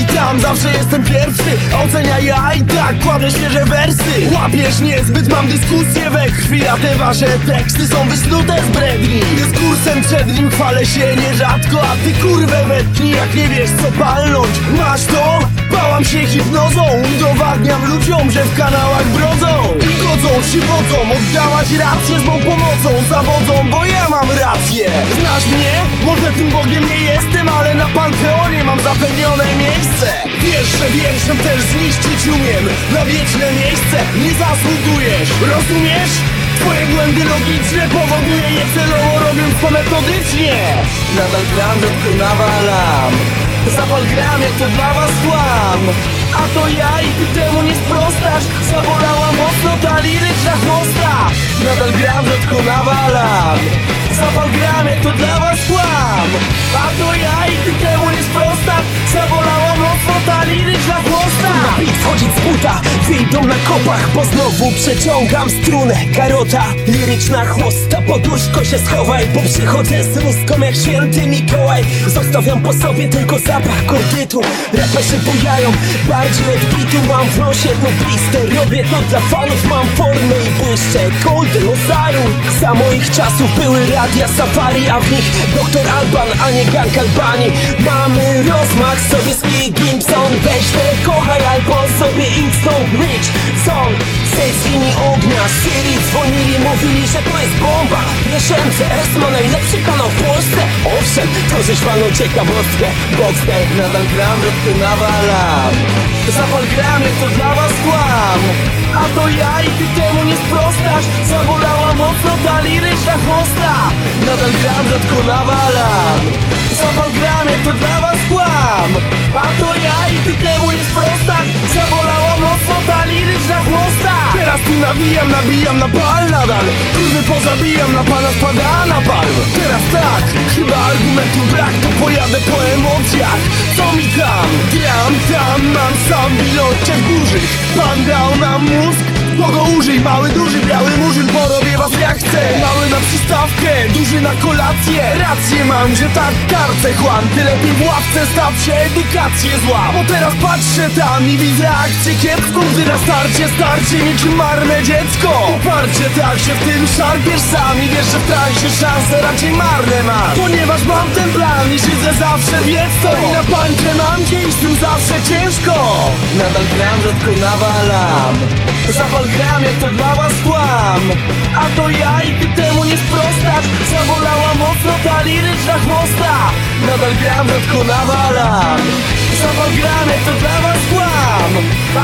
i tam zawsze jestem pierwszy. Ocenia ja i tak kładę świeże wersy. Łapiesz niezbyt, mam dyskusję we krwi A te wasze teksty są wysnute z bredni. Dyskursem przed nim chwalę się nierzadko A ty kurwę wetnij jak nie wiesz co palnąć. Masz to? Bałam się hipnozą Udowadniam ludziom, że w kanałach brodzą. I godzą się wodzą Oddałaś rację z mą pomocą Zawodzą, bo ja mam rację. Znasz mnie? Może tym Bogiem nie jestem Ale na Panteonie mam zapewnione miejsce. Wiesz, że też zniszczyć umiem. Na wieczne miejsce nie zasługujesz. Rozumiesz? Twoje błędy logiczne powoduje je celowo robiąc to metodycznie. Nadal gram, rzadko nawalam. Zapal gram, jak to dla was kłam. A to ja i temu nie sprostasz z buta, wyjdą na kopach Bo znowu przeciągam strunę. Karota, liryczna chłosta Poduszko się schowaj, bo przychodzę z ruską jak święty Mikołaj. Zostawiam po sobie tylko zapach kordytu Raperzy bujają, bardziej od bitu Mam w nosie jedną blistę Robię to dla fanów, mam formę i błyszczę Golden Ozaru Za moich czasów były radia safari A w nich doktor Alban, a nie gang Albanii Mamy rozmach, sowiecki Gimson Weź te kochaj sobie stąd Rich Song Zejdź z linii ognia. Siri dzwonili, mówili, że to jest bomba. Wiesz, MCS ma najlepszy kanał w Polsce. Owszem, to żeś ciekawostkę Boxster Nadal gram, rzadko nawalam Zapal gram, jak to dla was kłam. A to ja i ty temu nie sprostasz. Zabolała mocno ta liryczna chłosta. Nadal gram, rzadko nawalam Zapal gram, jak to dla was kłam Nawijam, nabijam na pal nadal. Kurwy pozabijam, na pana spada na palm Teraz tak, chyba argumentu brak To pojadę po emocjach. Co mi tam? Gram tam, mam sam ilościach dużych Pan dał nam mózg Kogo użyj, mały, duży, biały murzyn Porobię was jak chcę Przystawkę, duży na kolację. Rację mam, że tak karcę chłam. Ty lepiej w ławce staw się, edukację zła Bo teraz patrzę tam i widzę akcję kiepską. Gdy na starcie starcie niczym marne dziecko? Uparcie tak się w tym szarpiesz sam I wiesz, że w transie szanse raczej marne masz. Ponieważ mam ten zawsze biec to I na pańkę mam dziś, z tym zawsze ciężko. Nadal gram, rzadko nawalam. Zapal gram, jak to dla was kłam. A to ja i ty temu nie sprostać. Zabolała mocno ta liryczna chmosta Nadal gram, rzadko nawalam. Zapal gram, jak to dla was kłam. A